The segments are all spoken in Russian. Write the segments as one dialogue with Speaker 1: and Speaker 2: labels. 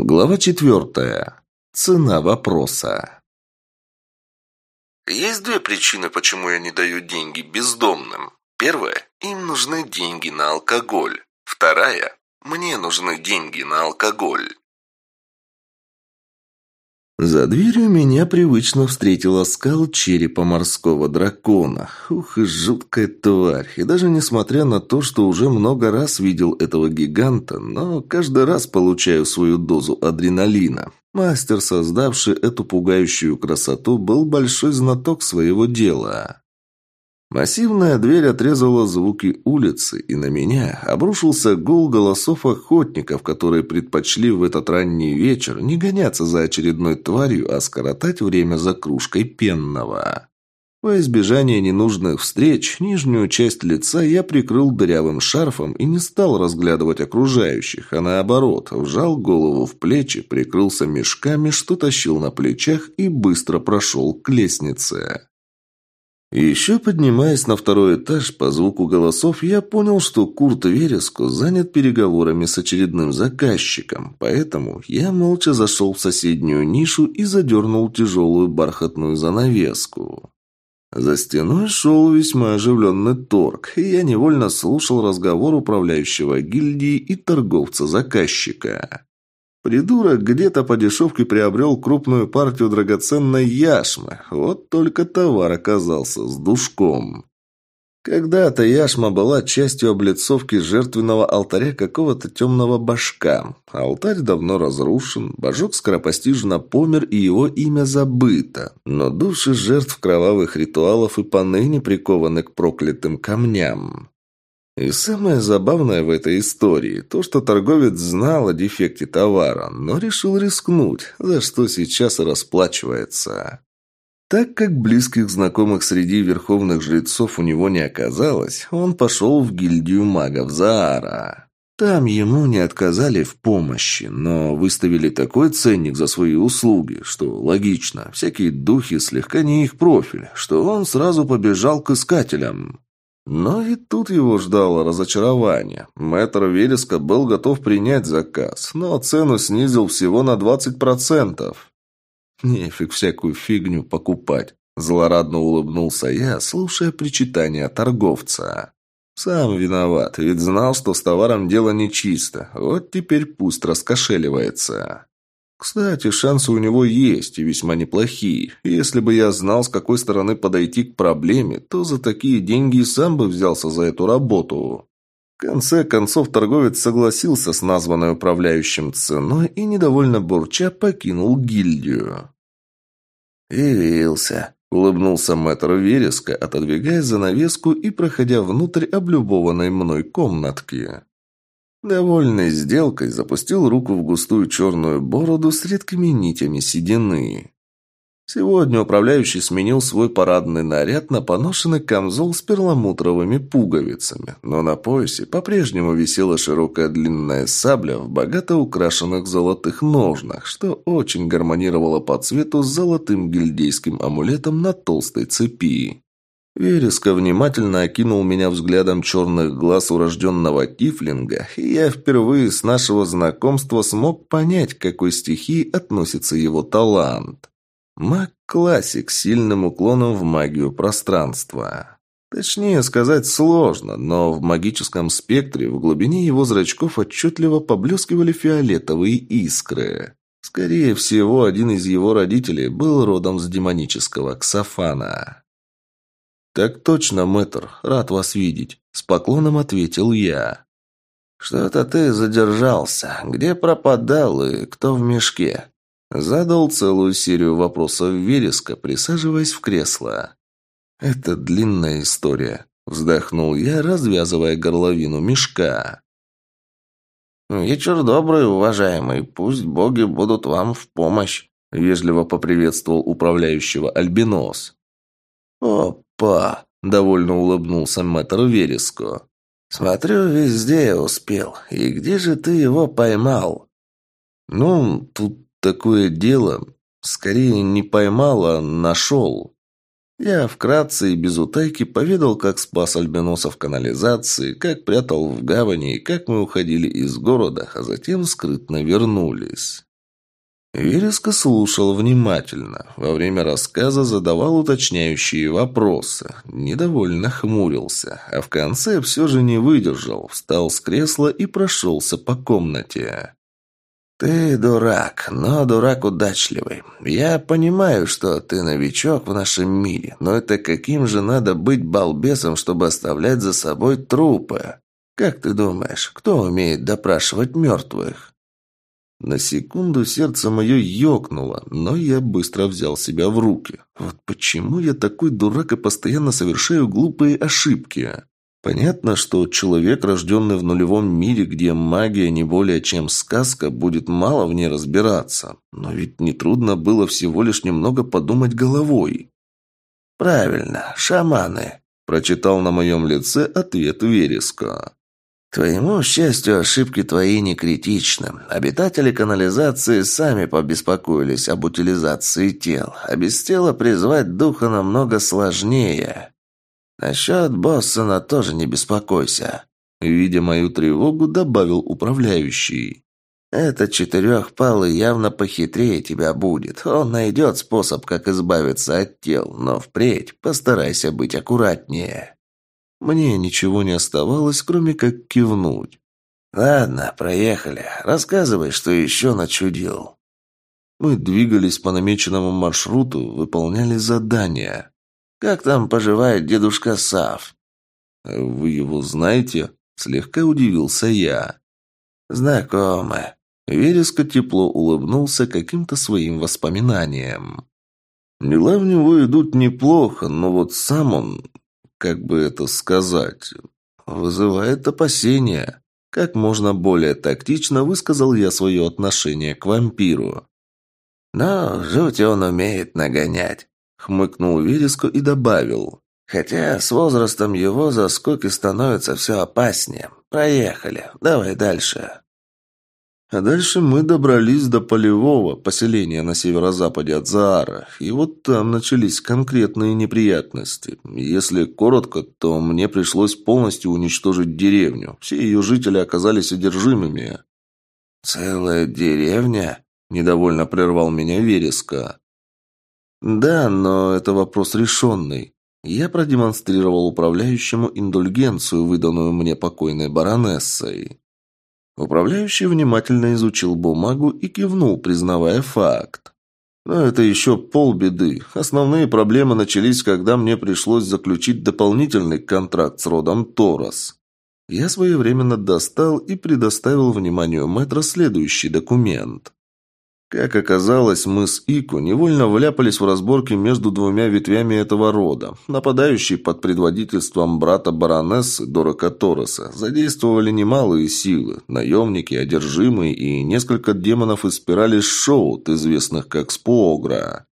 Speaker 1: Глава четвертая. Цена вопроса.
Speaker 2: Есть две причины, почему я не даю деньги бездомным. Первая – им нужны деньги на алкоголь. Вторая – мне нужны деньги на алкоголь.
Speaker 1: За дверью меня привычно встретила скал черепа морского дракона. Ух, и жуткая тварь. И даже несмотря на то, что уже много раз видел этого гиганта, но каждый раз получаю свою дозу адреналина. Мастер, создавший эту пугающую красоту, был большой знаток своего дела. Массивная дверь отрезала звуки улицы, и на меня обрушился гул голосов охотников, которые предпочли в этот ранний вечер не гоняться за очередной тварью, а скоротать время за кружкой пенного. Во избежание ненужных встреч, нижнюю часть лица я прикрыл дырявым шарфом и не стал разглядывать окружающих, а наоборот, вжал голову в плечи, прикрылся мешками, что тащил на плечах и быстро прошел к лестнице. Еще поднимаясь на второй этаж по звуку голосов, я понял, что Курт Вереско занят переговорами с очередным заказчиком, поэтому я молча зашел в соседнюю нишу и задернул тяжелую бархатную занавеску. За стеной шел весьма оживленный торг, и я невольно слушал разговор управляющего гильдии и торговца-заказчика. Придурок где-то по дешевке приобрел крупную партию драгоценной яшмы. Вот только товар оказался с душком. Когда-то яшма была частью облицовки жертвенного алтаря какого-то темного башка. Алтарь давно разрушен, божок скоропостижно помер и его имя забыто. Но души жертв кровавых ритуалов и поныне прикованы к проклятым камням. И самое забавное в этой истории – то, что торговец знал о дефекте товара, но решил рискнуть, за что сейчас и расплачивается. Так как близких знакомых среди верховных жрецов у него не оказалось, он пошел в гильдию магов Заара. Там ему не отказали в помощи, но выставили такой ценник за свои услуги, что логично, всякие духи слегка не их профиль, что он сразу побежал к искателям. Но и тут его ждало разочарование. Мэтр Вереска был готов принять заказ, но цену снизил всего на 20%. Нефиг всякую фигню покупать. Злорадно улыбнулся я, слушая причитания торговца. Сам виноват, ведь знал, что с товаром дело нечисто. Вот теперь пусть раскошеливается. Кстати, шансы у него есть, и весьма неплохие. Если бы я знал, с какой стороны подойти к проблеме, то за такие деньги и сам бы взялся за эту работу. В конце концов, торговец согласился с названной управляющим ценой и, недовольно бурча, покинул гильдию.
Speaker 2: «Явился», — улыбнулся мэтр Вереска, отодвигая занавеску и проходя внутрь облюбованной мной комнатки. Довольный сделкой, запустил руку в густую черную бороду с редкими нитями седины. Сегодня управляющий сменил свой парадный наряд на поношенный камзол с перламутровыми пуговицами, но на поясе по-прежнему висела широкая длинная сабля в богато украшенных золотых ножнах, что очень гармонировало по цвету с золотым гильдейским амулетом на толстой цепи. Вереска внимательно окинул меня взглядом черных глаз урожденного тифлинга, и я впервые с нашего знакомства смог понять, к какой стихии относится его талант. Маг-классик с сильным уклоном в магию пространства. Точнее сказать сложно, но в магическом спектре в глубине его зрачков отчетливо поблескивали фиолетовые искры. Скорее всего, один из его родителей был родом с демонического Ксафана.
Speaker 1: «Так точно, мэтр. Рад вас видеть», — с поклоном ответил я.
Speaker 2: «Что-то ты задержался. Где пропадал и кто в мешке?»
Speaker 1: Задал целую серию вопросов Вереска, присаживаясь в кресло. «Это длинная история», — вздохнул я, развязывая горловину мешка.
Speaker 2: «Вечер добрый, уважаемый. Пусть боги будут вам в помощь», — вежливо поприветствовал управляющего Альбинос.
Speaker 1: «О, «Па!» – довольно улыбнулся мэтр Вереско.
Speaker 2: «Смотрю, везде успел. И где же ты его поймал?»
Speaker 1: «Ну, тут такое дело. Скорее не поймал, а нашел». Я вкратце и без утайки поведал, как спас альбиносов канализации, как прятал в гавани как мы уходили из города, а затем скрытно вернулись. Вереска слушал внимательно. Во время рассказа задавал уточняющие вопросы. Недовольно хмурился. А в конце все же не выдержал. Встал с кресла и прошелся по комнате. «Ты дурак, но дурак удачливый. Я понимаю, что ты новичок в нашем мире, но это каким же надо быть балбесом, чтобы оставлять за собой трупы? Как ты думаешь, кто умеет допрашивать мертвых?» На секунду сердце мое ёкнуло, но я быстро взял себя в руки. Вот почему я такой дурак и постоянно совершаю глупые ошибки? Понятно, что человек, рожденный в нулевом мире, где магия не более чем сказка, будет мало в ней разбираться. Но ведь нетрудно было всего лишь немного подумать головой. «Правильно, шаманы», – прочитал на моем лице ответ Вереска твоему счастью, ошибки твои не критичны. Обитатели канализации сами побеспокоились об утилизации тел, а без тела призвать духа намного сложнее. Насчет Боссона тоже не беспокойся. Видя мою тревогу, добавил управляющий. «Этот четырехпалый явно похитрее тебя будет. Он найдет способ, как избавиться от тел, но впредь постарайся быть аккуратнее». Мне ничего не оставалось, кроме как кивнуть. «Ладно, проехали. Рассказывай, что еще начудил». Мы двигались по намеченному маршруту, выполняли задания. «Как там поживает дедушка Сав?» «Вы его знаете?» – слегка удивился я. «Знакомы». Вереско тепло улыбнулся каким-то своим воспоминанием. Дела в него идут неплохо, но вот сам он как бы это сказать, вызывает опасения. Как можно более тактично высказал я свое отношение к вампиру. «Но жуть он умеет нагонять», — хмыкнул Вереску и добавил. «Хотя с возрастом его заскоки становятся все опаснее. Проехали, давай дальше». А дальше мы добрались до полевого поселения на северо-западе от Заара, и вот там начались конкретные неприятности. Если коротко, то мне пришлось полностью уничтожить деревню. Все ее жители оказались одержимыми. «Целая деревня?» – недовольно прервал меня Вереска. «Да, но это вопрос решенный. Я продемонстрировал управляющему индульгенцию, выданную мне покойной баронессой. Управляющий внимательно изучил бумагу и кивнул, признавая факт. Но это еще полбеды. Основные проблемы начались, когда мне пришлось заключить дополнительный контракт с родом Торос. Я своевременно достал и предоставил вниманию мэтра следующий документ. Как оказалось, мы с Ику невольно вляпались в разборки между двумя ветвями этого рода. Нападающие под предводительством брата баронессы Дорака Тороса задействовали немалые силы, наемники, одержимые и несколько демонов из спирали Шоут, известных как Споогра.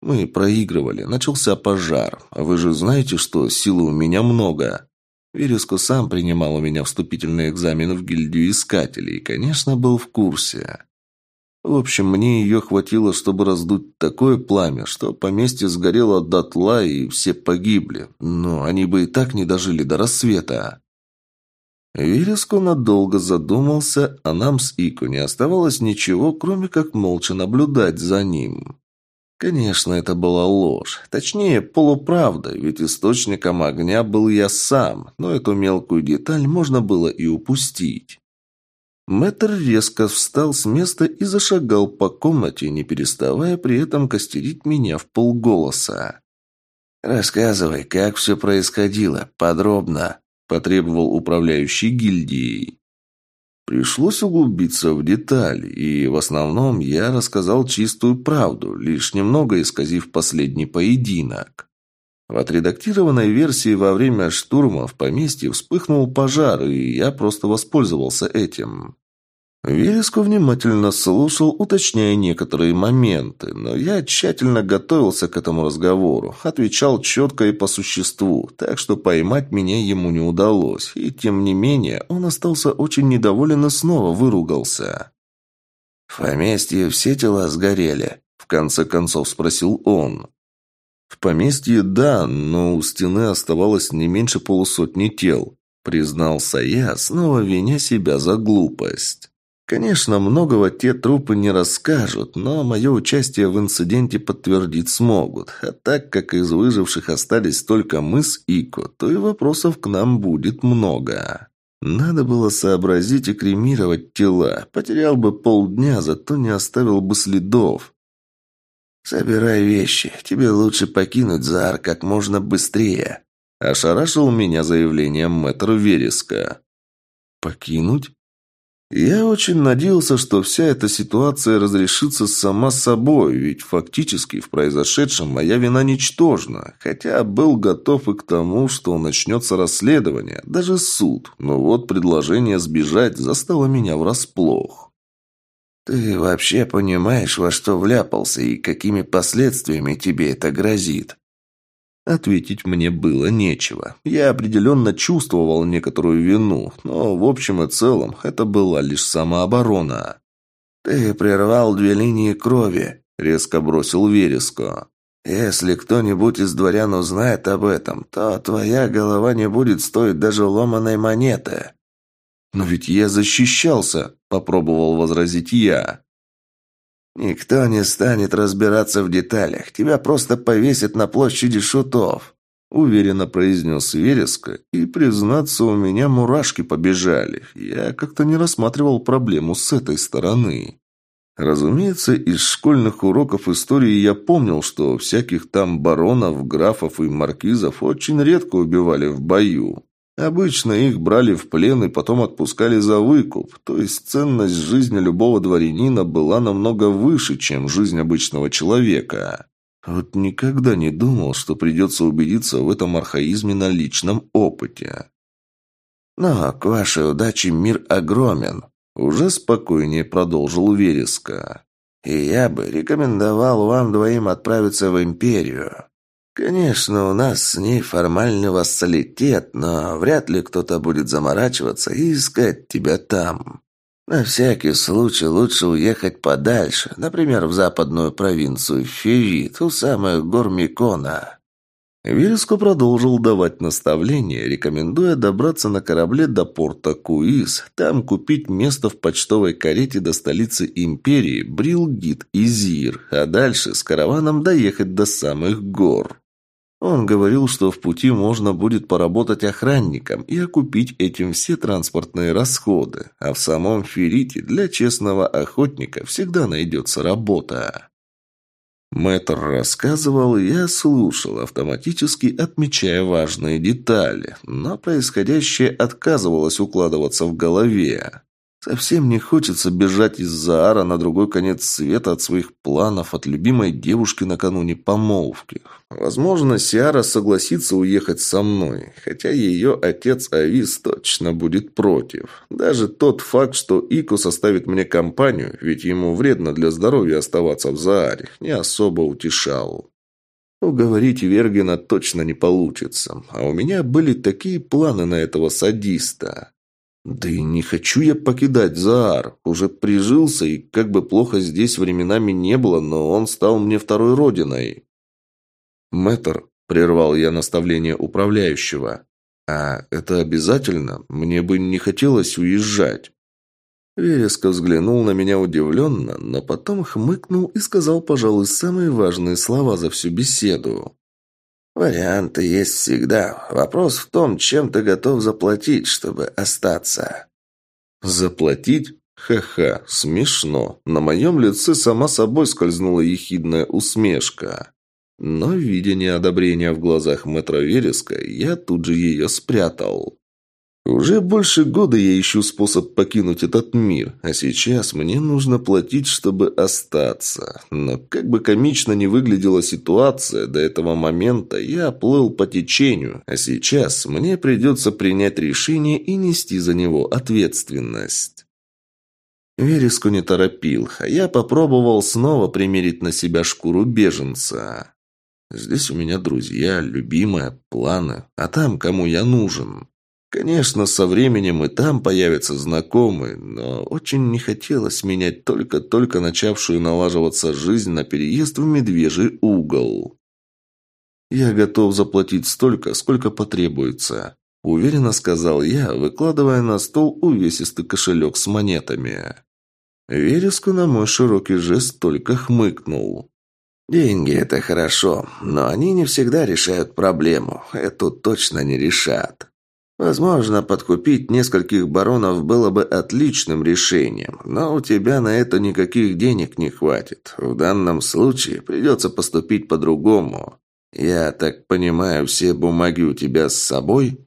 Speaker 1: Мы проигрывали, начался пожар. А вы же знаете, что силы у меня много. Вереско сам принимал у меня вступительный экзамен в гильдию искателей и, конечно, был в курсе. В общем, мне ее хватило, чтобы раздуть такое пламя, что поместье сгорело дотла и все погибли. Но они бы и так не дожили до рассвета. Вереско надолго задумался, а нам с Ико не оставалось ничего, кроме как молча наблюдать за ним. Конечно, это была ложь. Точнее, полуправда, ведь источником огня был я сам, но эту мелкую деталь можно было и упустить. Мэтр резко встал с места и зашагал по комнате, не переставая при этом костерить меня в полголоса. «Рассказывай, как все происходило, подробно», – потребовал управляющий гильдией. Пришлось углубиться в детали, и в основном я рассказал чистую правду, лишь немного исказив последний поединок. В отредактированной версии во время штурма в поместье вспыхнул пожар, и я просто воспользовался этим. Вереску внимательно слушал, уточняя некоторые моменты, но я тщательно готовился к этому разговору, отвечал четко и по существу, так что поймать меня ему не удалось, и тем не менее он остался очень недоволен и снова выругался. «В поместье все тела сгорели?» – в конце концов спросил он. В поместье да, но у стены оставалось не меньше полусотни тел, признался я, снова виня себя за глупость. Конечно, многого те трупы не расскажут, но мое участие в инциденте подтвердить смогут. А так как из выживших остались только мы с Ико, то и вопросов к нам будет много. Надо было сообразить и кремировать тела. Потерял бы полдня, зато не оставил бы следов. «Собирай вещи. Тебе лучше покинуть Заар как можно быстрее», – ошарашил меня заявлением мэтр Вереска. «Покинуть?» Я очень надеялся, что вся эта ситуация разрешится сама собой, ведь фактически в произошедшем моя вина ничтожна, хотя был готов и к тому, что начнется расследование, даже суд, но вот предложение сбежать застало меня врасплох. «Ты вообще понимаешь, во что вляпался и какими последствиями тебе это грозит?» Ответить мне было нечего. Я определенно чувствовал некоторую вину, но в общем и целом это была лишь самооборона. «Ты прервал две линии крови», — резко бросил Вереско. «Если кто-нибудь из дворян узнает об этом, то твоя голова не будет стоить даже ломаной монеты». «Но ведь я защищался», — попробовал возразить я. «Никто не станет разбираться в деталях. Тебя просто повесят на площади шутов», — уверенно произнес Вереска. И, признаться, у меня мурашки побежали. Я как-то не рассматривал проблему с этой стороны. Разумеется, из школьных уроков истории я помнил, что всяких там баронов, графов и маркизов очень редко убивали в бою. Обычно их брали в плен и потом отпускали за выкуп, то есть ценность жизни любого дворянина была намного выше, чем жизнь обычного человека. Вот никогда не думал, что придется убедиться в этом архаизме на личном опыте. «Но к вашей удаче мир огромен», – уже спокойнее продолжил Вереска. «И я бы рекомендовал вам двоим отправиться в Империю. «Конечно, у нас с ней формальный вассалитет, но вряд ли кто-то будет заморачиваться и искать тебя там. На всякий случай лучше уехать подальше, например, в западную провинцию Февит, у самых гор Микона». Вереско продолжил давать наставления, рекомендуя добраться на корабле до порта Куис, там купить место в почтовой карете до столицы империи Брилгит и Зир, а дальше с караваном доехать до самых гор. Он говорил, что в пути можно будет поработать охранником и окупить этим все транспортные расходы, а в самом Ферите для честного охотника всегда найдется работа. Мэтр рассказывал, я слушал, автоматически отмечая важные детали, но происходящее отказывалось укладываться в голове. Совсем не хочется бежать из Заара на другой конец света от своих планов, от любимой девушки накануне помолвки. Возможно, Сиара согласится уехать со мной, хотя ее отец Авис точно будет против. Даже тот факт, что Ико составит мне компанию, ведь ему вредно для здоровья оставаться в Зааре, не особо утешал. Уговорить Вергена точно не получится, а у меня были такие планы на этого садиста. Да и не хочу я покидать Заар. Уже прижился, и как бы плохо здесь временами не было, но он стал мне второй родиной. Мэтр, прервал я наставление управляющего. А это обязательно? Мне бы не хотелось уезжать. Вереско взглянул на меня удивленно, но потом хмыкнул и сказал, пожалуй, самые важные слова за всю беседу. Варианты есть всегда. Вопрос в том, чем ты готов заплатить, чтобы остаться. Заплатить? Ха-ха, смешно. На моем лице сама собой скользнула ехидная усмешка. Но, видя неодобрение в глазах мэтра Вереска, я тут же ее спрятал. Уже больше года я ищу способ покинуть этот мир, а сейчас мне нужно платить, чтобы остаться. Но как бы комично ни выглядела ситуация, до этого момента я плыл по течению, а сейчас мне придется принять решение и нести за него ответственность. Вереску не торопил, а я попробовал снова примерить на себя шкуру беженца. Здесь у меня друзья, любимые, планы, а там кому я нужен. Конечно, со временем и там появятся знакомые, но очень не хотелось менять только-только начавшую налаживаться жизнь на переезд в медвежий угол. «Я готов заплатить столько, сколько потребуется», – уверенно сказал я, выкладывая на стол увесистый кошелек с монетами. Вереску на мой широкий жест только хмыкнул.
Speaker 2: «Деньги – это хорошо, но они не всегда решают проблему. Эту точно не решат. Возможно, подкупить нескольких баронов было бы отличным решением, но у тебя на это никаких денег не хватит. В данном случае придется поступить по-другому. Я так понимаю, все бумаги у тебя с собой?»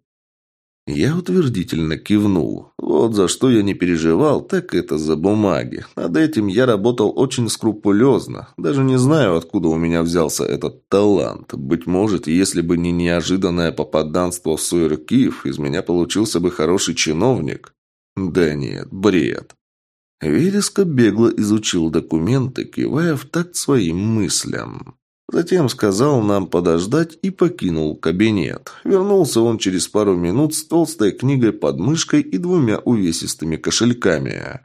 Speaker 1: Я утвердительно кивнул. Вот за что я не переживал, так это за бумаги. Над этим я работал очень скрупулезно. Даже не знаю, откуда у меня взялся этот талант. Быть может, если бы не неожиданное попаданство в Суэркиев, из меня получился бы хороший чиновник. Да нет, бред. Вереско бегло изучил документы, кивая в такт своим мыслям. Затем сказал нам подождать и покинул кабинет. Вернулся он через пару минут с толстой книгой под мышкой и двумя увесистыми кошельками.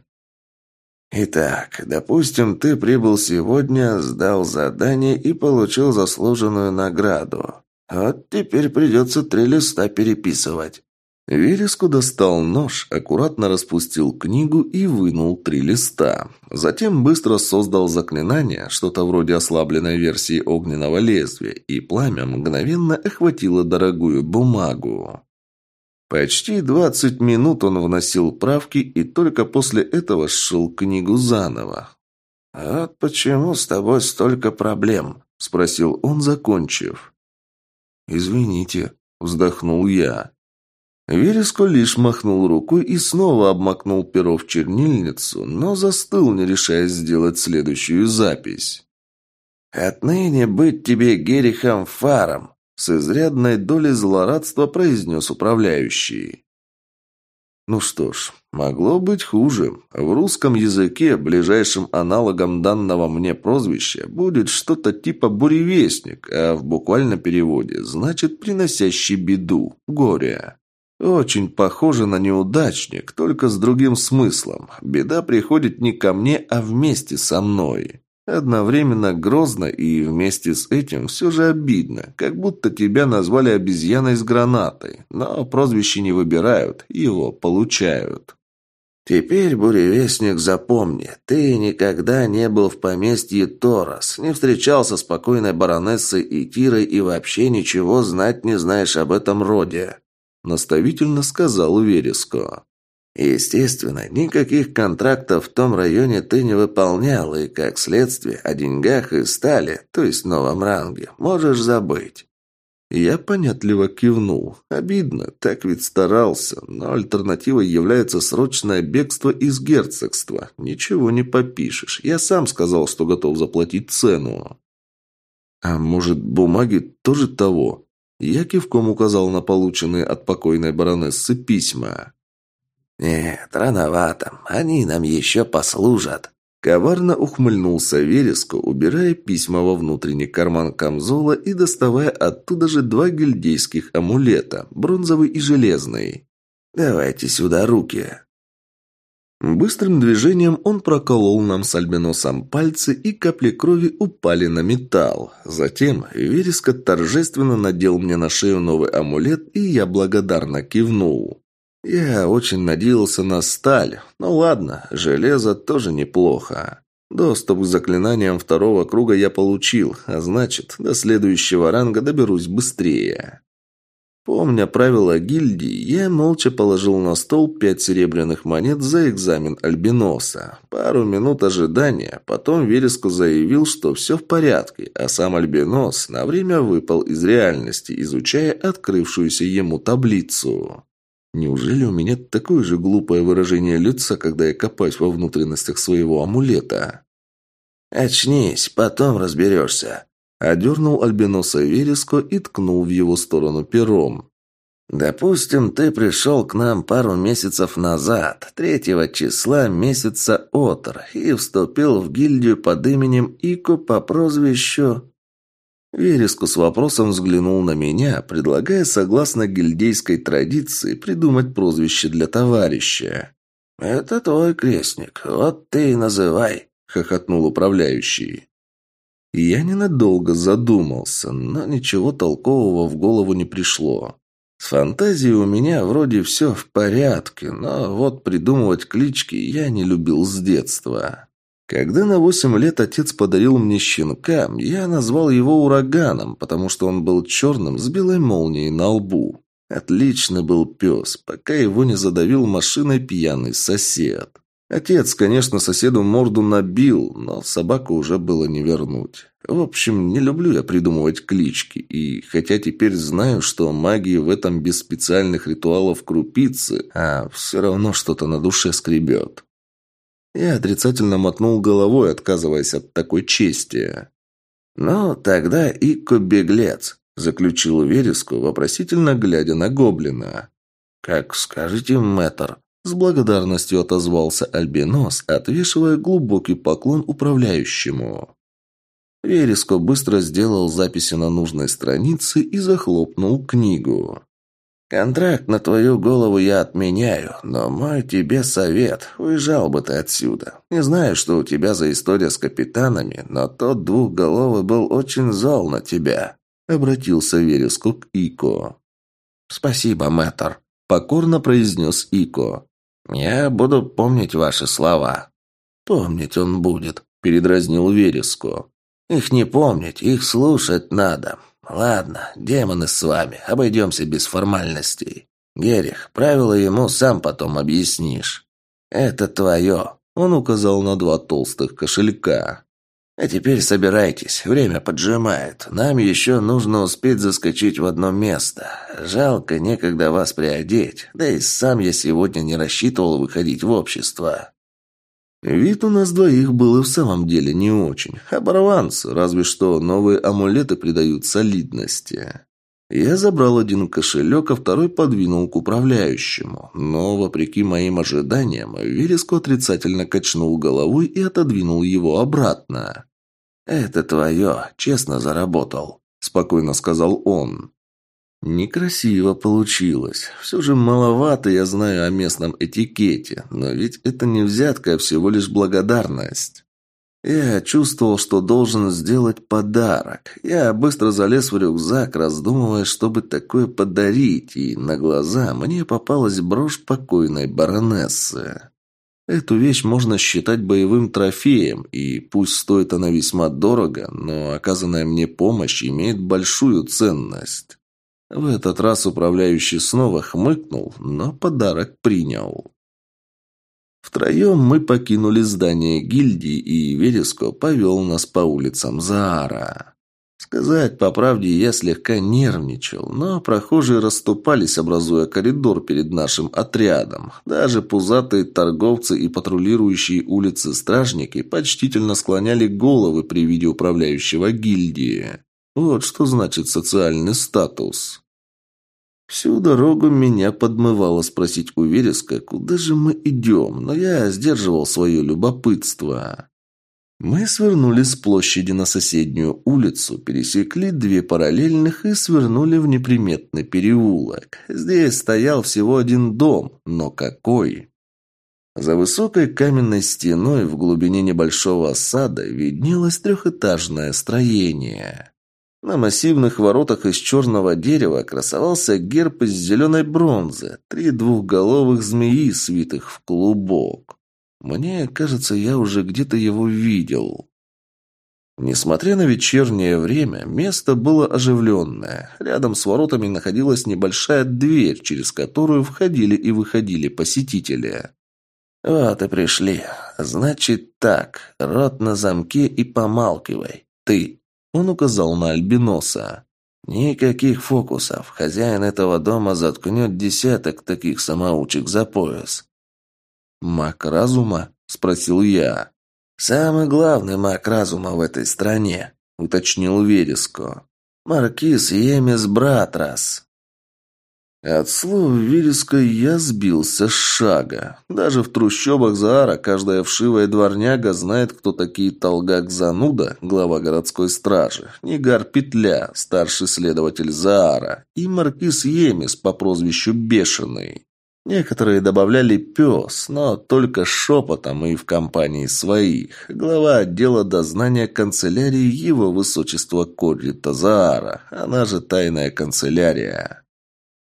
Speaker 2: «Итак, допустим, ты прибыл сегодня, сдал задание и получил заслуженную награду. Вот теперь придется три листа переписывать.
Speaker 1: Вереску достал нож, аккуратно распустил книгу и вынул три листа. Затем быстро создал заклинание, что-то вроде ослабленной версии огненного лезвия, и пламя мгновенно охватило дорогую бумагу. Почти двадцать минут он вносил правки и только после этого сшил книгу заново.
Speaker 2: «Вот почему с тобой столько проблем?» – спросил он, закончив.
Speaker 1: «Извините», – вздохнул я. Вереско лишь махнул рукой и снова обмакнул перо в чернильницу, но застыл, не решаясь сделать следующую запись.
Speaker 2: «Отныне быть тебе Герихом Фаром», — с изрядной долей злорадства произнес управляющий.
Speaker 1: Ну что ж, могло быть хуже. В русском языке ближайшим аналогом данного мне прозвища будет что-то типа «буревестник», а в буквальном переводе значит «приносящий беду», «горе». Очень похоже на неудачник, только с другим смыслом. Беда приходит не ко мне, а вместе со мной. Одновременно грозно и вместе с этим все же обидно, как будто тебя назвали обезьяной с гранатой, но прозвище не выбирают, его получают.
Speaker 2: «Теперь, буревестник, запомни, ты никогда не был в поместье Торос, не встречался с спокойной баронессой и Тирой и вообще ничего знать не знаешь об этом роде
Speaker 1: наставительно сказал Вереско.
Speaker 2: Естественно, никаких контрактов в том районе ты не выполнял, и, как следствие, о деньгах и стали, то есть новом ранге, можешь забыть.
Speaker 1: Я понятливо кивнул. Обидно, так ведь старался, но альтернативой является срочное бегство из герцогства. Ничего не попишешь. Я сам сказал, что готов заплатить цену. А может, бумаги тоже того? Я кивком указал на полученные от покойной баронессы письма.
Speaker 2: «Нет, рановато. Они нам еще послужат».
Speaker 1: Коварно ухмыльнулся Вереско, убирая письма во внутренний карман камзола и доставая оттуда же два гильдейских амулета, бронзовый и железный.
Speaker 2: «Давайте сюда руки».
Speaker 1: Быстрым движением он проколол нам с альбиносом пальцы, и капли крови упали на металл. Затем Вереско торжественно надел мне на шею новый амулет, и я благодарно кивнул. Я очень надеялся на сталь. Ну ладно, железо тоже неплохо. Доступ к заклинаниям второго круга я получил, а значит, до следующего ранга доберусь быстрее. Помня правила гильдии, я молча положил на стол пять серебряных монет за экзамен Альбиноса. Пару минут ожидания, потом Вереску заявил, что все в порядке, а сам Альбинос на время выпал из реальности, изучая открывшуюся ему таблицу. Неужели у меня такое же глупое выражение лица, когда я копаюсь во внутренностях своего амулета?
Speaker 2: «Очнись, потом разберешься»,
Speaker 1: Одернул Альбиноса Вереско и ткнул в его сторону пером.
Speaker 2: «Допустим, ты пришел к нам пару месяцев назад, третьего числа месяца Отр, и вступил в гильдию под именем Ико по прозвищу...»
Speaker 1: Вереску с вопросом взглянул на меня, предлагая, согласно гильдейской традиции, придумать прозвище для товарища.
Speaker 2: «Это твой крестник, вот ты и называй», — хохотнул управляющий.
Speaker 1: Я ненадолго задумался, но ничего толкового в голову не пришло. С фантазией у меня вроде все в порядке, но вот придумывать клички я не любил с детства. Когда на восемь лет отец подарил мне щенка, я назвал его ураганом, потому что он был черным с белой молнией на лбу. Отлично был пес, пока его не задавил машиной пьяный сосед. Отец, конечно, соседу морду набил, но собаку уже было не вернуть. В общем, не люблю я придумывать клички, и хотя теперь знаю, что магии в этом без специальных ритуалов крупицы, а все равно что-то на душе скребет. Я отрицательно мотнул головой, отказываясь от такой чести. «Ну, тогда Икко-беглец», – заключил Вереску, вопросительно глядя на гоблина. «Как скажете, мэтр», – с благодарностью отозвался Альбинос, отвешивая глубокий поклон управляющему. Вереско быстро сделал записи на нужной странице и захлопнул книгу. Контракт на твою голову я отменяю, но мой тебе совет. Уезжал бы ты отсюда. Не знаю, что у тебя за история с капитанами, но тот двухголовый был очень зол на тебя», — обратился Вереску к Ико. «Спасибо, мэтр», — покорно произнес Ико. «Я буду помнить ваши слова». «Помнить он будет», — передразнил Вереску. «Их не помнить, их слушать надо. «Ладно, демоны с вами, обойдемся без формальностей. Герих, правила ему сам потом объяснишь. Это твое», — он указал на два толстых кошелька. «А теперь собирайтесь, время поджимает. Нам еще нужно успеть заскочить в одно место. Жалко, некогда вас приодеть, да и сам я сегодня не рассчитывал выходить в общество». Вид у нас двоих был и в самом деле не очень. Оборванцы, разве что новые амулеты придают солидности. Я забрал один кошелек, а второй подвинул к управляющему. Но, вопреки моим ожиданиям, Вереску отрицательно качнул головой и отодвинул его обратно. «Это твое, честно заработал», – спокойно сказал он. Некрасиво получилось. Все же маловато я знаю о местном этикете, но ведь это не взятка, а всего лишь благодарность. Я чувствовал, что должен сделать подарок. Я быстро залез в рюкзак, раздумывая, чтобы такое подарить, и на глаза мне попалась брошь покойной баронессы. Эту вещь можно считать боевым трофеем, и пусть стоит она весьма дорого, но оказанная мне помощь имеет большую ценность. В этот раз управляющий снова хмыкнул, но подарок принял. Втроем мы покинули здание гильдии, и Вереско повел нас по улицам Заара. Сказать по правде, я слегка нервничал, но прохожие расступались, образуя коридор перед нашим отрядом. Даже пузатые торговцы и патрулирующие улицы стражники почтительно склоняли головы при виде управляющего гильдии. Вот что значит социальный статус. Всю дорогу меня подмывало спросить у Вереска, куда же мы идем, но я сдерживал свое любопытство. Мы свернули с площади на соседнюю улицу, пересекли две параллельных и свернули в неприметный переулок. Здесь стоял всего один дом, но какой! За высокой каменной стеной в глубине небольшого сада виднелось трехэтажное строение. На массивных воротах из черного дерева красовался герб из зеленой бронзы, три двухголовых змеи, свитых в клубок. Мне кажется, я уже где-то его видел. Несмотря на вечернее время, место было оживленное. Рядом с воротами находилась небольшая дверь, через которую входили и выходили посетители. «Вот и пришли. Значит так, рот на замке и помалкивай. Ты он указал на Альбиноса. «Никаких фокусов. Хозяин этого дома заткнет десяток таких самоучек за пояс». «Маг разума?» – спросил я. «Самый главный маг разума в этой стране», – уточнил Вереско. «Маркиз Емис Братрас». От слов Вереска я сбился с шага. Даже в трущобах Заара каждая вшивая дворняга знает, кто такие Толгак Зануда, глава городской стражи, Нигар Петля, старший следователь Заара, и маркиз Емис по прозвищу Бешеный. Некоторые добавляли «пес», но только шепотом и в компании своих. Глава отдела дознания канцелярии его высочества Коррита Заара, она же тайная канцелярия.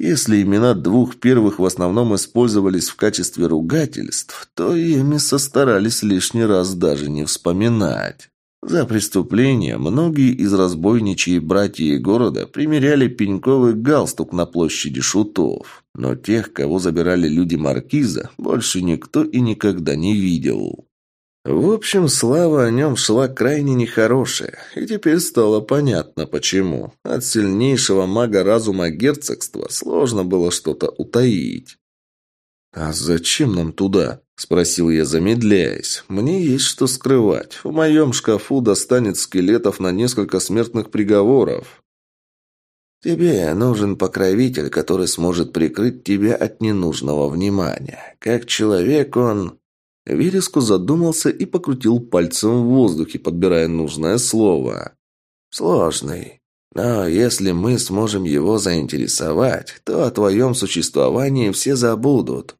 Speaker 1: Если имена двух первых в основном использовались в качестве ругательств, то Емиса старались лишний раз даже не вспоминать. За преступление многие из разбойничьей братья города примеряли пеньковый галстук на площади шутов. Но тех, кого забирали люди Маркиза, больше никто и никогда не видел. В общем, слава о нем шла крайне нехорошая, и теперь стало понятно, почему. От сильнейшего мага разума герцогства сложно было что-то утаить. «А зачем нам туда?» – спросил я, замедляясь. «Мне есть что скрывать. В моем шкафу достанет скелетов на несколько смертных приговоров». «Тебе нужен покровитель, который сможет прикрыть тебя от ненужного внимания. Как человек он...» Вереску задумался и покрутил пальцем в воздухе, подбирая нужное слово. «Сложный. Но если мы сможем его заинтересовать, то о твоем существовании все забудут».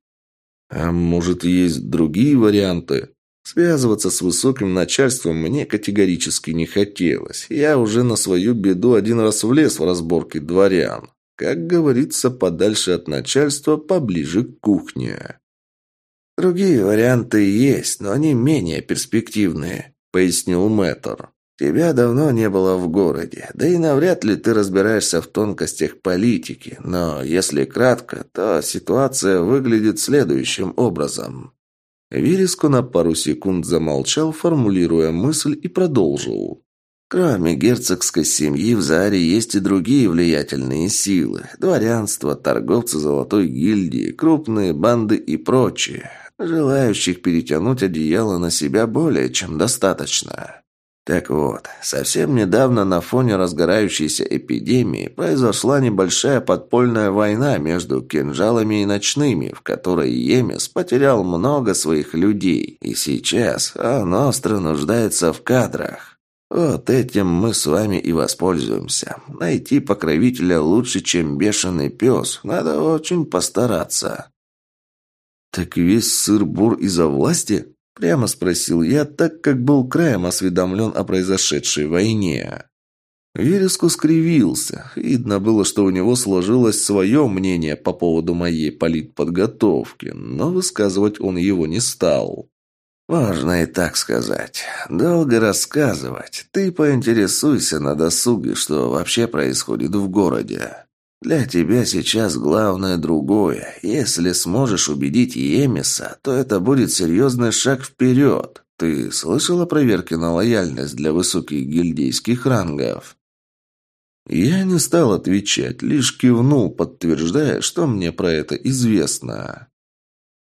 Speaker 1: «А может, есть другие варианты?» Связываться с высоким начальством мне категорически не хотелось. Я уже на свою беду один раз влез в разборки дворян. Как говорится, подальше от начальства, поближе к кухне. «Другие варианты есть, но они менее перспективные», — пояснил Мэтр. «Тебя давно не было в городе, да и навряд ли ты разбираешься в тонкостях политики, но если кратко, то ситуация выглядит следующим образом». Вереско на пару секунд замолчал, формулируя мысль, и продолжил. Кроме герцогской семьи в Заре есть и другие влиятельные силы. Дворянство, торговцы золотой гильдии, крупные банды и прочее. Желающих перетянуть одеяло на себя более чем достаточно. Так вот, совсем недавно на фоне разгорающейся эпидемии произошла небольшая подпольная война между кинжалами и ночными, в которой Емес потерял много своих людей, и сейчас он остро нуждается в кадрах. Вот этим мы с вами и воспользуемся. Найти покровителя лучше, чем бешеный пес, надо очень постараться.
Speaker 2: «Так весь сыр-бур из-за власти?» – прямо спросил я, так как был краем осведомлен о произошедшей войне. Вереску скривился. Видно было, что у него сложилось свое мнение по поводу моей политподготовки, но высказывать он его не стал.
Speaker 1: «Можно и так сказать. Долго рассказывать. Ты поинтересуйся на досуге, что вообще происходит в городе. Для тебя сейчас главное другое. Если сможешь убедить Емиса, то это будет серьезный шаг вперед. Ты слышал о проверке на лояльность для высоких гильдейских рангов?
Speaker 2: Я не стал отвечать, лишь кивнул, подтверждая, что мне про это известно.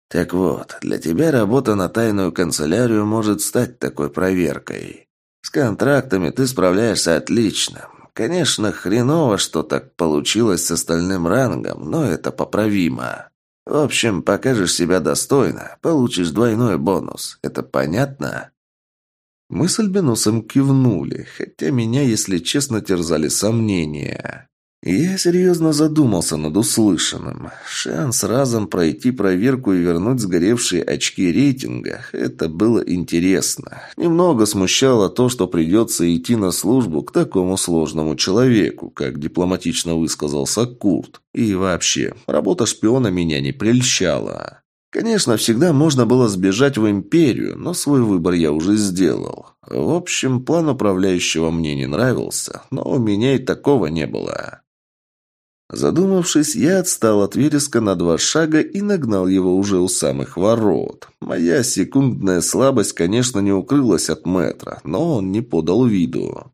Speaker 1: Так вот, для тебя работа на тайную канцелярию может стать такой проверкой. С контрактами ты справляешься отлично. Конечно, хреново, что так получилось с остальным рангом, но это поправимо. В общем, покажешь себя достойно, получишь двойной бонус. Это понятно?»
Speaker 2: Мы с Альбиносом кивнули, хотя меня, если честно, терзали сомнения. Я серьезно задумался над услышанным. Шанс разом пройти проверку и вернуть сгоревшие очки рейтинга – это было интересно. Немного смущало то, что придется идти на службу к такому сложному человеку, как дипломатично высказался Курт. И вообще, работа шпиона меня не прельщала. Конечно, всегда можно было сбежать в империю, но свой выбор я уже сделал. В общем, план управляющего мне не нравился, но у меня и такого не было. Задумавшись, я отстал от вереска на два шага и нагнал его уже у самых ворот. Моя секундная слабость, конечно, не укрылась от метра, но он не подал виду.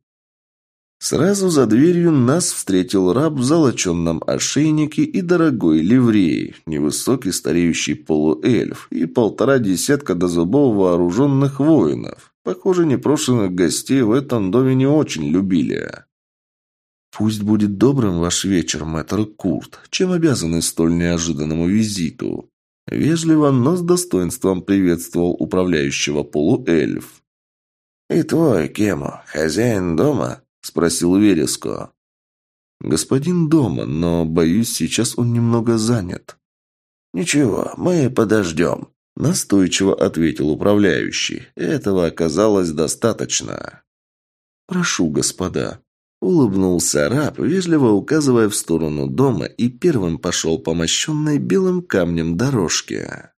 Speaker 2: Сразу за дверью нас встретил раб в золоченном ошейнике и дорогой ливреи, невысокий стареющий полуэльф и полтора десятка до зубов вооруженных воинов. Похоже, непрошенных гостей в этом доме не очень любили. «Пусть будет добрым ваш вечер, мэтр Курт, чем обязаны столь неожиданному визиту». Вежливо, но с достоинством приветствовал управляющего полуэльф.
Speaker 1: «И твой, Кему, хозяин дома?» – спросил Вереско.
Speaker 2: «Господин дома, но, боюсь, сейчас он немного занят».
Speaker 1: «Ничего, мы подождем», – настойчиво ответил управляющий. Этого оказалось достаточно.
Speaker 2: «Прошу, господа»,
Speaker 1: Улыбнулся раб, вежливо указывая в сторону дома, и первым пошел по мощенной белым камнем дорожке.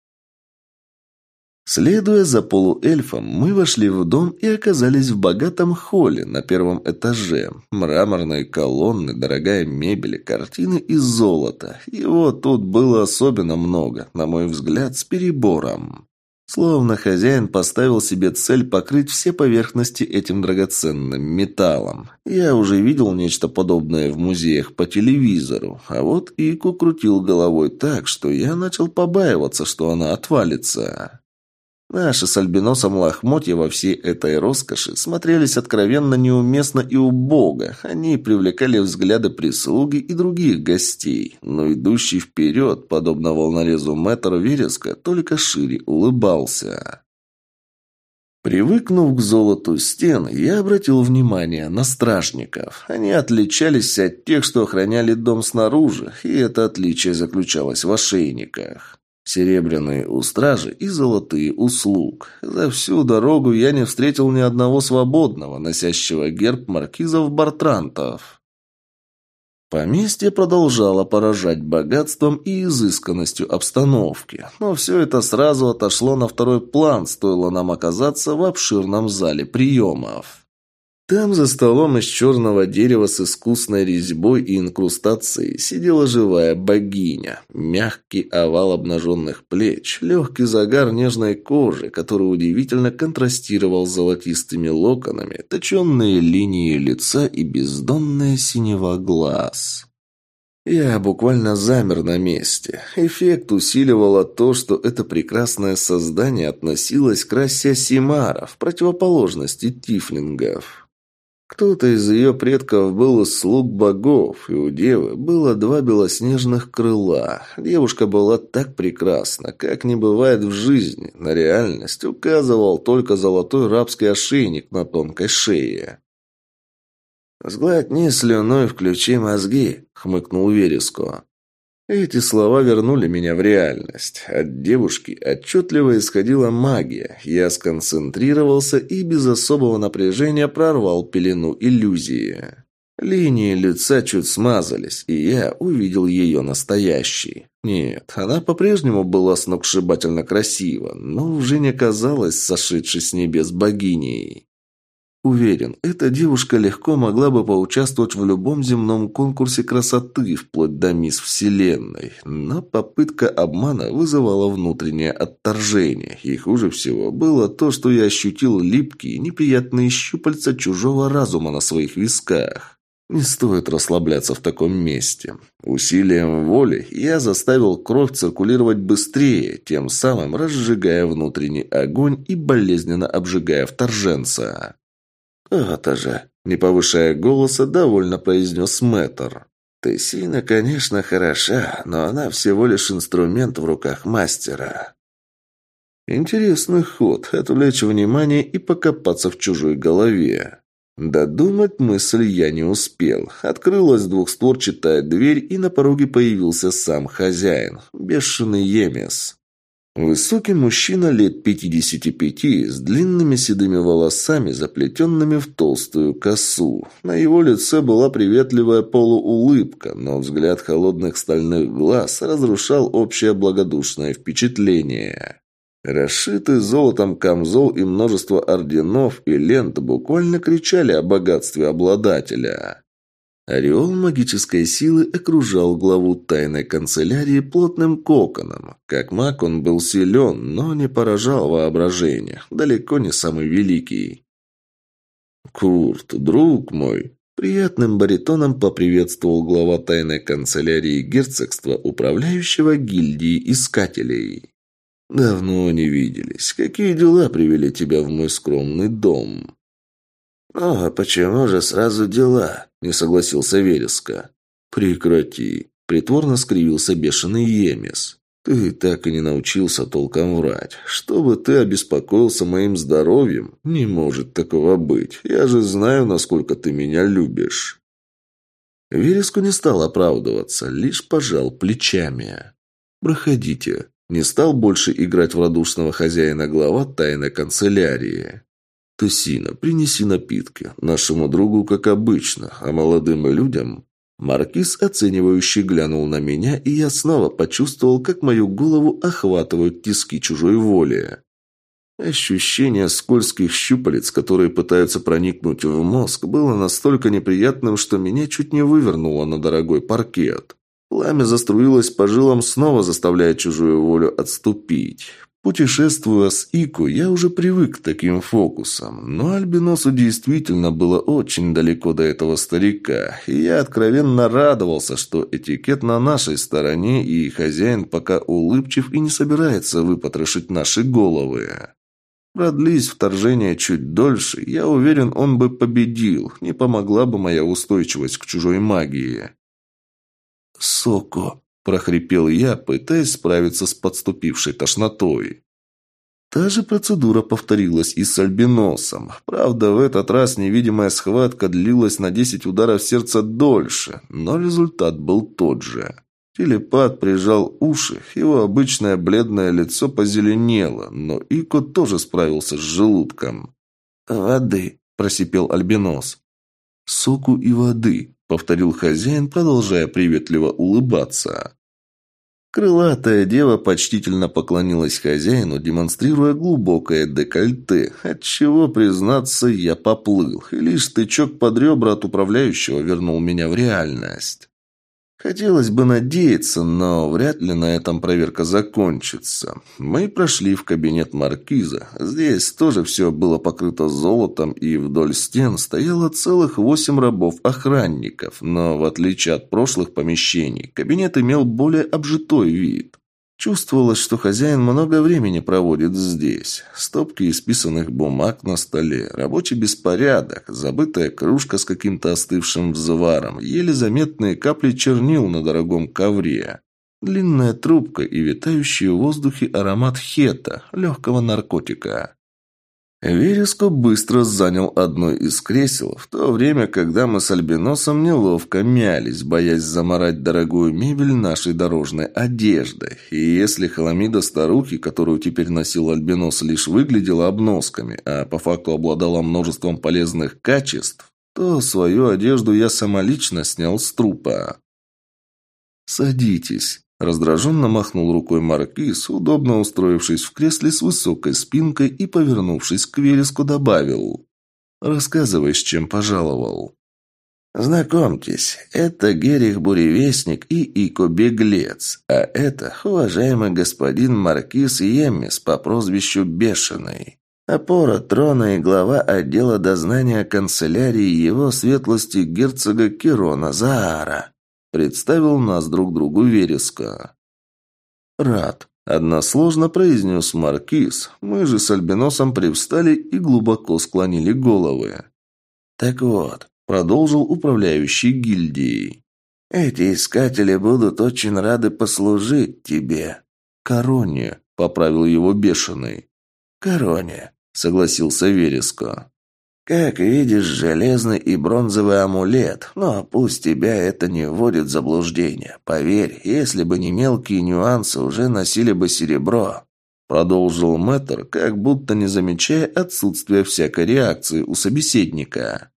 Speaker 1: Следуя за полуэльфом, мы вошли в дом и оказались в богатом холле на первом этаже. Мраморные колонны, дорогая мебель, картины из золота. Его тут было особенно много, на мой взгляд, с перебором. Словно хозяин поставил себе цель покрыть все поверхности этим драгоценным металлом. Я уже видел нечто подобное в музеях по телевизору, а вот Ику крутил головой так, что я начал побаиваться, что она отвалится. Наши с альбиносом лохмотья во всей этой роскоши смотрелись откровенно неуместно и убого. Они привлекали взгляды прислуги и других гостей. Но идущий вперед, подобно волнорезу мэтр Вереска, только шире улыбался. Привыкнув к золоту стен, я обратил внимание на стражников. Они отличались от тех, что охраняли дом снаружи, и это отличие заключалось в ошейниках. Серебряные у стражи и золотые у слуг. За всю дорогу я не встретил ни одного свободного, носящего герб маркизов Бартрантов. Поместье продолжало поражать богатством и изысканностью обстановки, но все это сразу отошло на второй план, стоило нам оказаться в обширном зале приемов. Там за столом из черного дерева с искусной резьбой и инкрустацией сидела живая богиня. Мягкий овал обнаженных плеч, легкий загар нежной кожи, который удивительно контрастировал с золотистыми локонами, точенные линии лица и бездонная синева глаз. Я буквально замер на месте. Эффект усиливало то, что это прекрасное создание относилось к расе Симаров, противоположности тифлингов. Кто-то из ее предков был из слуг богов, и у девы было два белоснежных крыла. Девушка была так прекрасна, как не бывает в жизни. На реальность указывал только золотой рабский ошейник на тонкой шее. «Сглотни слюной, включи мозги», — хмыкнул Вереско. Эти слова вернули меня в реальность. От девушки отчетливо исходила магия. Я сконцентрировался и без особого напряжения прорвал пелену иллюзии. Линии лица чуть смазались, и я увидел ее настоящей. Нет, она по-прежнему была сногсшибательно красива, но уже не казалась сошедшей с небес богиней. Уверен, эта девушка легко могла бы поучаствовать в любом земном конкурсе красоты, вплоть до мисс Вселенной. Но попытка обмана вызывала внутреннее отторжение. И хуже всего было то, что я ощутил липкие, неприятные щупальца чужого разума на своих висках. Не стоит расслабляться в таком месте. Усилием воли я заставил кровь циркулировать быстрее, тем самым разжигая внутренний огонь и болезненно обжигая вторженца. «Это же!» – не повышая голоса, довольно произнес мэтр. «Тессина, конечно, хороша, но она всего лишь инструмент в руках мастера». Интересный ход – отвлечь внимание и покопаться в чужой голове. Додумать мысль я не успел. Открылась двухстворчатая дверь, и на пороге появился сам хозяин – бешеный Емес. Высокий мужчина лет 55 с длинными седыми волосами, заплетенными в толстую косу. На его лице была приветливая полуулыбка, но взгляд холодных стальных глаз разрушал общее благодушное впечатление. Расшитый золотом камзол и множество орденов и лент буквально кричали о богатстве обладателя. Ореол магической силы окружал главу тайной канцелярии плотным коконом. Как маг он был силен, но не поражал воображение. Далеко не самый великий. «Курт, друг мой!» Приятным баритоном поприветствовал глава тайной канцелярии герцогства, управляющего гильдией искателей. «Давно не виделись. Какие дела привели тебя в мой скромный дом?» «Ну, а почему же сразу дела?» – не согласился Вереска. «Прекрати!» – притворно скривился бешеный Емес. «Ты так и не научился толком врать. Чтобы ты обеспокоился моим здоровьем, не может такого быть. Я же знаю, насколько ты меня любишь». Вереску не стал оправдываться, лишь пожал плечами. «Проходите». Не стал больше играть в радушного хозяина глава тайной канцелярии. «Тосина, принеси напитки. Нашему другу, как обычно, а молодым людям...» Маркиз, оценивающий, глянул на меня, и я снова почувствовал, как мою голову охватывают тиски чужой воли. Ощущение скользких щупалец, которые пытаются проникнуть в мозг, было настолько неприятным, что меня чуть не вывернуло на дорогой паркет. Пламя заструилось по жилам, снова заставляя чужую волю отступить. Путешествуя с Ику, я уже привык к таким фокусам, но Альбиносу действительно было очень далеко до этого старика, и я откровенно радовался, что этикет на нашей стороне, и хозяин пока улыбчив и не собирается выпотрошить наши головы. Продлись вторжение чуть дольше, я уверен, он бы победил, не помогла бы моя устойчивость к чужой магии. «Соко», – прохрипел я, пытаясь справиться с подступившей тошнотой. Та же процедура повторилась и с альбиносом. Правда, в этот раз невидимая схватка длилась на десять ударов сердца дольше, но результат был тот же. Телепат прижал уши, его обычное бледное лицо позеленело, но Ико тоже справился с желудком. «Воды», – просипел альбинос. «Соку и воды», повторил хозяин, продолжая приветливо улыбаться. Крылатая дева почтительно поклонилась хозяину, демонстрируя глубокое декольте, отчего, признаться, я поплыл, и лишь тычок под ребра от управляющего вернул меня в реальность. Хотелось бы надеяться, но вряд ли на этом проверка закончится. Мы прошли в кабинет маркиза. Здесь тоже все было покрыто золотом, и вдоль стен стояло целых восемь рабов-охранников. Но в отличие от прошлых помещений, кабинет имел более обжитой вид. Чувствовалось, что хозяин много времени проводит здесь. Стопки исписанных бумаг на столе, рабочий беспорядок, забытая кружка с каким-то остывшим взваром, еле заметные капли чернил на дорогом ковре. Длинная трубка и витающий в воздухе аромат хета, легкого наркотика. Вереско быстро занял одно из кресел, в то время, когда мы с Альбиносом неловко мялись, боясь заморать дорогую мебель нашей дорожной одеждой. И если халамида старухи, которую теперь носил Альбинос, лишь выглядела обносками, а по факту обладала множеством полезных качеств, то свою одежду я самолично снял с трупа. «Садитесь», Раздраженно махнул рукой Маркиз, удобно устроившись в кресле с высокой спинкой и, повернувшись к Вереску, добавил. «Рассказывай, с чем пожаловал». «Знакомьтесь, это Герих Буревестник и Ико Беглец, а это уважаемый господин Маркиз Емис по прозвищу Бешеный. Опора трона и глава отдела дознания канцелярии его светлости герцога Кирона Заара. Представил нас друг другу Вереска. «Рад», – односложно произнес Маркиз. Мы же с Альбиносом привстали и глубоко склонили головы. «Так вот», – продолжил управляющий гильдией. «Эти искатели будут очень рады послужить тебе». «Короне», – поправил его бешеный. «Короне», – согласился Вереско. Как видишь, железный и бронзовый амулет, но пусть тебя это не вводит в заблуждение. Поверь, если бы не мелкие нюансы, уже носили бы серебро. Продолжил мэтр, как будто не замечая отсутствия всякой реакции у собеседника.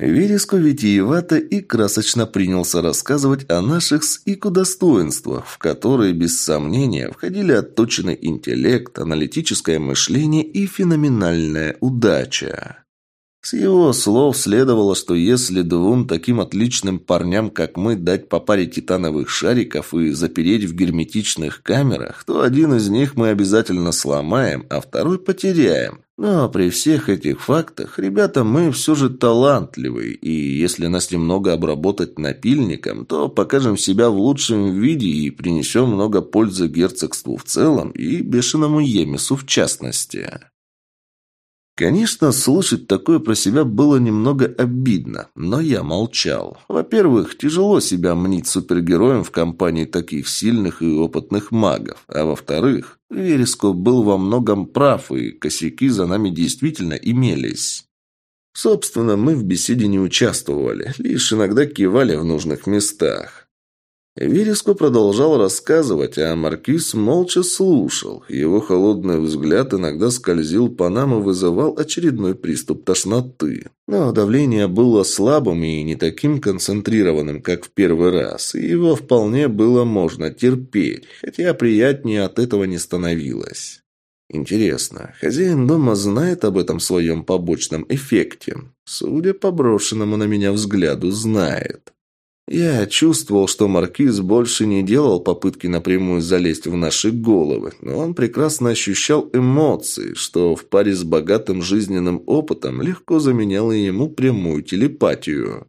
Speaker 1: Вереско витиевато и красочно принялся рассказывать о наших с Ику достоинствах, в которые, без сомнения, входили отточенный интеллект, аналитическое мышление и феноменальная удача. С его слов следовало, что если двум таким отличным парням, как мы, дать по паре титановых шариков и запереть в герметичных камерах, то один из них мы обязательно сломаем, а второй потеряем. Но при всех этих фактах, ребята, мы все же талантливые, и если нас немного обработать напильником, то покажем себя в лучшем виде и принесем много пользы герцогству в целом и бешеному Емису в частности. Конечно, слушать такое про себя было немного обидно, но я молчал. Во-первых, тяжело себя мнить супергероем в компании таких сильных и опытных магов. А во-вторых, Вереско был во многом прав, и косяки за нами действительно имелись. Собственно, мы в беседе не участвовали, лишь иногда кивали в нужных местах. Вереско продолжал рассказывать, а Маркиз молча слушал. Его холодный взгляд иногда скользил по нам и вызывал очередной приступ тошноты. Но давление было слабым и не таким концентрированным, как в первый раз, и его вполне было можно терпеть, хотя приятнее от этого не становилось. Интересно, хозяин дома знает об этом своем побочном эффекте? Судя по брошенному на меня взгляду, знает. Я чувствовал, что Маркиз больше не делал попытки напрямую залезть в наши головы, но он прекрасно ощущал эмоции, что в паре с богатым жизненным опытом легко заменяло ему прямую телепатию.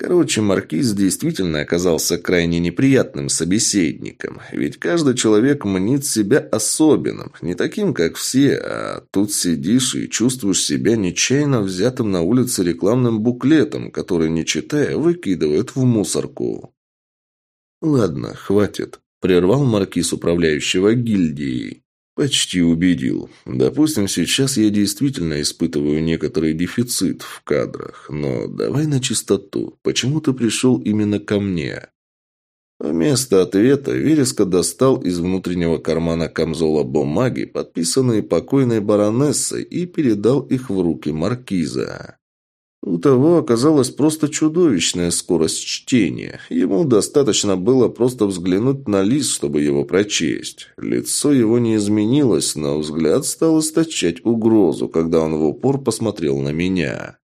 Speaker 1: Короче, Маркиз действительно оказался крайне неприятным собеседником, ведь каждый человек мнит себя особенным, не таким, как все, а тут сидишь и чувствуешь себя нечаянно взятым на улице рекламным буклетом, который, не читая, выкидывают в мусорку. «Ладно, хватит», – прервал Маркиз управляющего гильдией. Почти убедил. Допустим, сейчас я действительно испытываю некоторый дефицит в кадрах, но давай на чистоту. Почему ты пришел именно ко мне? Вместо ответа Вереска достал из внутреннего кармана камзола бумаги, подписанные покойной баронессой, и передал их в руки маркиза. У того оказалась просто чудовищная скорость чтения. Ему достаточно было просто взглянуть на лист, чтобы его прочесть. Лицо его не изменилось, но взгляд стал источать угрозу, когда он в упор посмотрел на меня.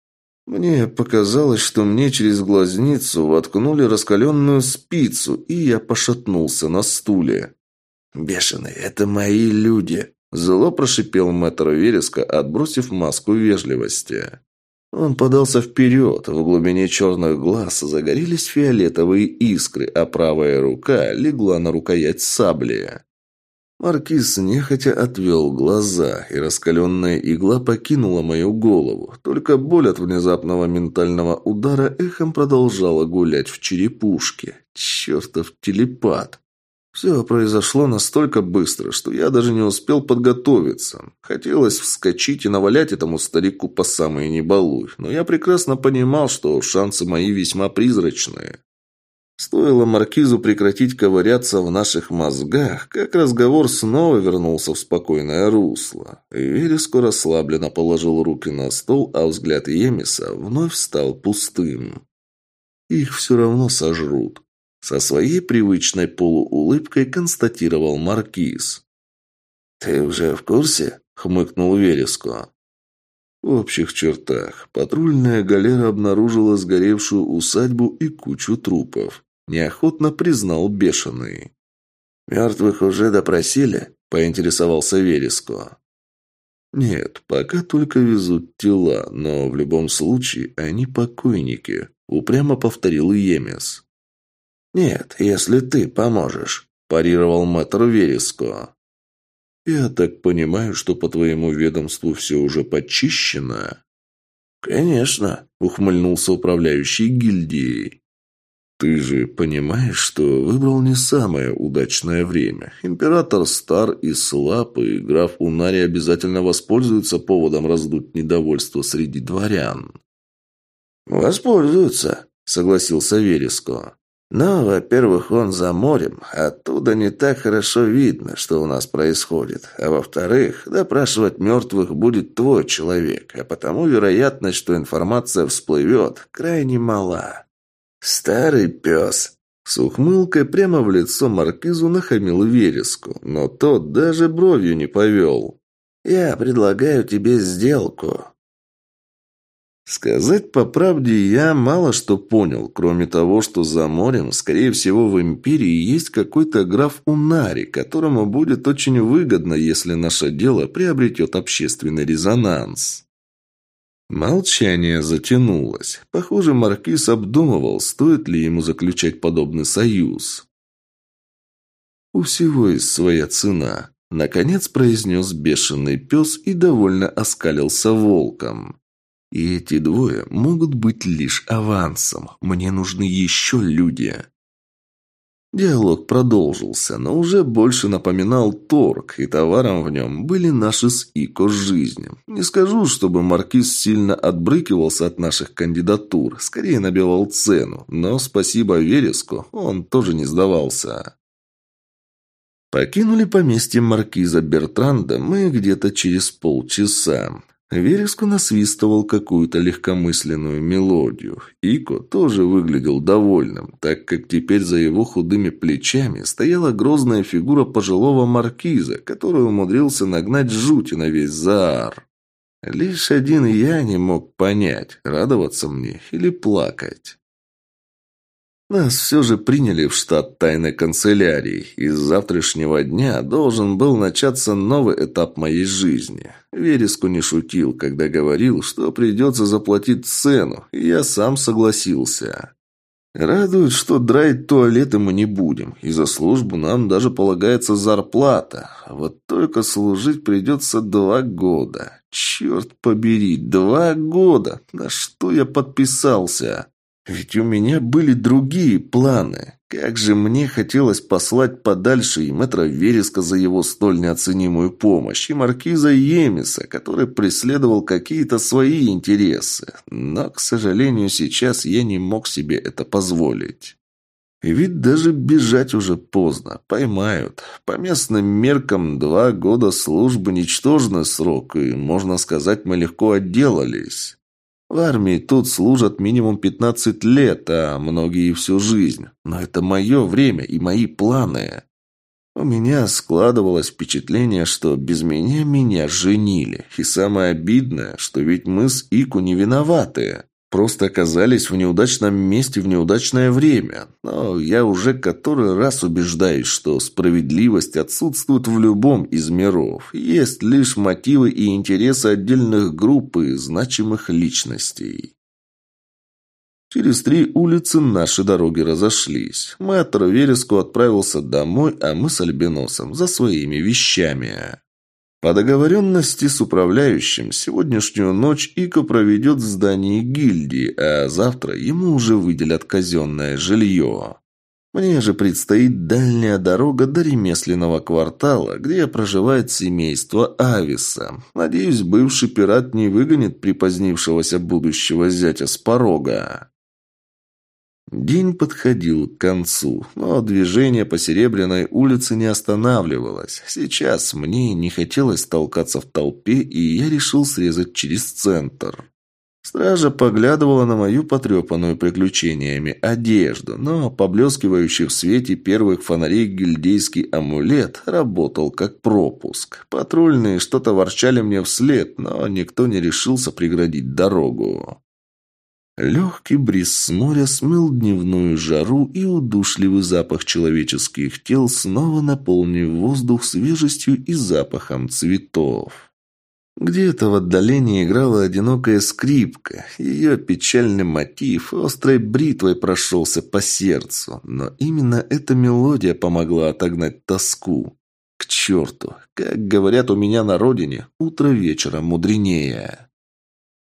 Speaker 1: Мне показалось, что мне через глазницу воткнули раскаленную спицу, и я пошатнулся на стуле. «Бешеный, это мои люди!» Зло прошипел мэтр Вереска, отбросив маску вежливости. Он подался вперед, в глубине черных глаз загорелись фиолетовые искры, а правая рука легла на рукоять сабли. Маркиз нехотя отвел глаза, и раскаленная игла покинула мою голову. Только боль от внезапного ментального удара эхом продолжала гулять в черепушке. Чертов телепат! Все произошло настолько быстро, что я даже не успел подготовиться. Хотелось вскочить и навалять этому старику по самой небалуй, но я прекрасно понимал, что шансы мои весьма призрачные. Стоило Маркизу прекратить ковыряться в наших мозгах, как разговор снова вернулся в спокойное русло. Вереско расслабленно положил руки на стол, а взгляд Емиса вновь стал пустым. Их все равно сожрут. Со своей привычной полуулыбкой констатировал Маркиз. «Ты уже в курсе?» – хмыкнул Вереско. В общих чертах патрульная галера обнаружила сгоревшую усадьбу и кучу трупов. Неохотно признал бешеный. «Мертвых уже допросили?» – поинтересовался Вереско. «Нет, пока только везут тела, но в любом случае они покойники», – упрямо повторил Емес. «Нет, если ты поможешь», – парировал мэтр Вереско. «Я так понимаю, что по твоему ведомству все уже почищено?» «Конечно», – ухмыльнулся управляющий гильдией. «Ты же понимаешь, что выбрал не самое удачное время. Император стар и слаб, и граф Унари обязательно воспользуется поводом раздуть недовольство среди дворян».
Speaker 2: «Воспользуются», – согласился Вереско. Но, во-первых, он за морем, оттуда не так хорошо видно, что у нас происходит. А во-вторых, допрашивать мертвых будет твой человек, а потому вероятность, что информация всплывет, крайне мала. Старый пес. С ухмылкой прямо в лицо маркизу нахамил вереску, но тот даже бровью не повел. «Я предлагаю тебе сделку. Сказать по правде, я мало что понял, кроме того, что за морем, скорее всего, в Империи есть какой-то граф Унари, которому будет очень выгодно, если наше дело приобретет общественный резонанс. Молчание затянулось. Похоже, Маркиз обдумывал, стоит ли ему заключать подобный союз. «У всего есть своя цена», — наконец произнес бешеный пес и довольно оскалился волком. И эти двое могут быть лишь авансом. Мне нужны еще люди.
Speaker 1: Диалог продолжился, но уже больше напоминал торг, и товаром в нем были наши с Ико жизни. Не скажу, чтобы Маркиз сильно отбрыкивался от наших кандидатур, скорее набивал цену, но спасибо Вереску, он тоже не сдавался. Покинули поместье Маркиза Бертранда мы где-то через полчаса. Вереску насвистывал какую-то легкомысленную мелодию. Ико тоже выглядел довольным, так как теперь за его худыми плечами стояла грозная фигура пожилого маркиза, который умудрился нагнать жути на весь Заар. Лишь один я не мог понять, радоваться мне или плакать. Нас все же приняли в штат тайной канцелярии, и с завтрашнего дня должен был начаться новый этап моей жизни. Вереску не шутил, когда говорил, что придется заплатить цену, и я сам согласился. Радует, что драить туалеты мы не будем, и за службу нам даже полагается зарплата. Вот только служить придется два года. Черт побери, два года! На что я подписался? Ведь у меня были другие планы. Как же мне хотелось послать подальше и мэтра Вереска за его столь неоценимую помощь, и маркиза Емиса, который преследовал какие-то свои интересы. Но, к сожалению, сейчас я не мог себе это позволить. Ведь даже бежать уже поздно. Поймают. По местным меркам два года службы – ничтожный срок, и, можно сказать, мы легко отделались. В армии тут служат минимум 15 лет, а многие всю жизнь. Но это мое время и мои планы. У меня складывалось впечатление, что без меня меня женили. И самое обидное, что ведь мы с Ику не виноваты. Просто оказались в неудачном месте в неудачное время. Но я уже который раз убеждаюсь, что справедливость отсутствует в любом из миров. Есть лишь мотивы и интересы отдельных групп и значимых личностей. Через три улицы наши дороги разошлись. Мэтр Вереску отправился домой, а мы с Альбиносом за своими вещами. По договоренности с управляющим, сегодняшнюю ночь Ико проведет в здании гильдии, а завтра ему уже выделят казенное жилье. Мне же предстоит дальняя дорога до ремесленного квартала, где проживает семейство Ависа. Надеюсь, бывший пират не выгонит припозднившегося будущего зятя с порога. День подходил к концу, но движение по Серебряной улице не останавливалось. Сейчас мне не хотелось толкаться в толпе, и я решил срезать через центр. Стража поглядывала на мою потрепанную приключениями одежду, но поблескивающий в свете первых фонарей гильдейский амулет работал как пропуск. Патрульные что-то ворчали мне вслед, но никто не решился преградить дорогу. Легкий бриз с моря смыл дневную жару и удушливый запах человеческих тел, снова наполнив воздух свежестью и запахом цветов. Где-то в отдалении играла одинокая скрипка. Ее печальный мотив острой бритвой прошелся по сердцу. Но именно эта мелодия помогла отогнать тоску. К черту! Как говорят у меня на родине, утро вечера мудренее.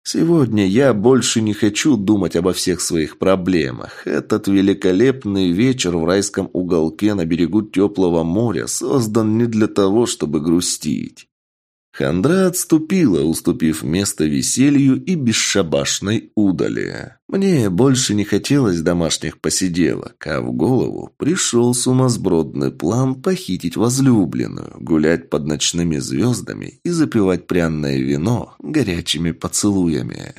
Speaker 1: Сегодня я больше не хочу думать обо всех своих проблемах. Этот великолепный вечер в райском уголке на берегу теплого моря создан не для того, чтобы грустить. Хандра отступила, уступив место веселью и бесшабашной удали. Мне больше не хотелось домашних посиделок, а в голову пришел сумасбродный план похитить возлюбленную, гулять под ночными звездами и запивать пряное вино горячими поцелуями.